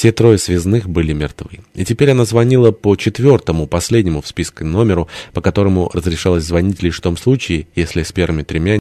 Все трое связных были мертвы. И теперь она звонила по четвертому, последнему в списке номеру, по которому разрешалось звонить лишь в том случае, если с первыми тремя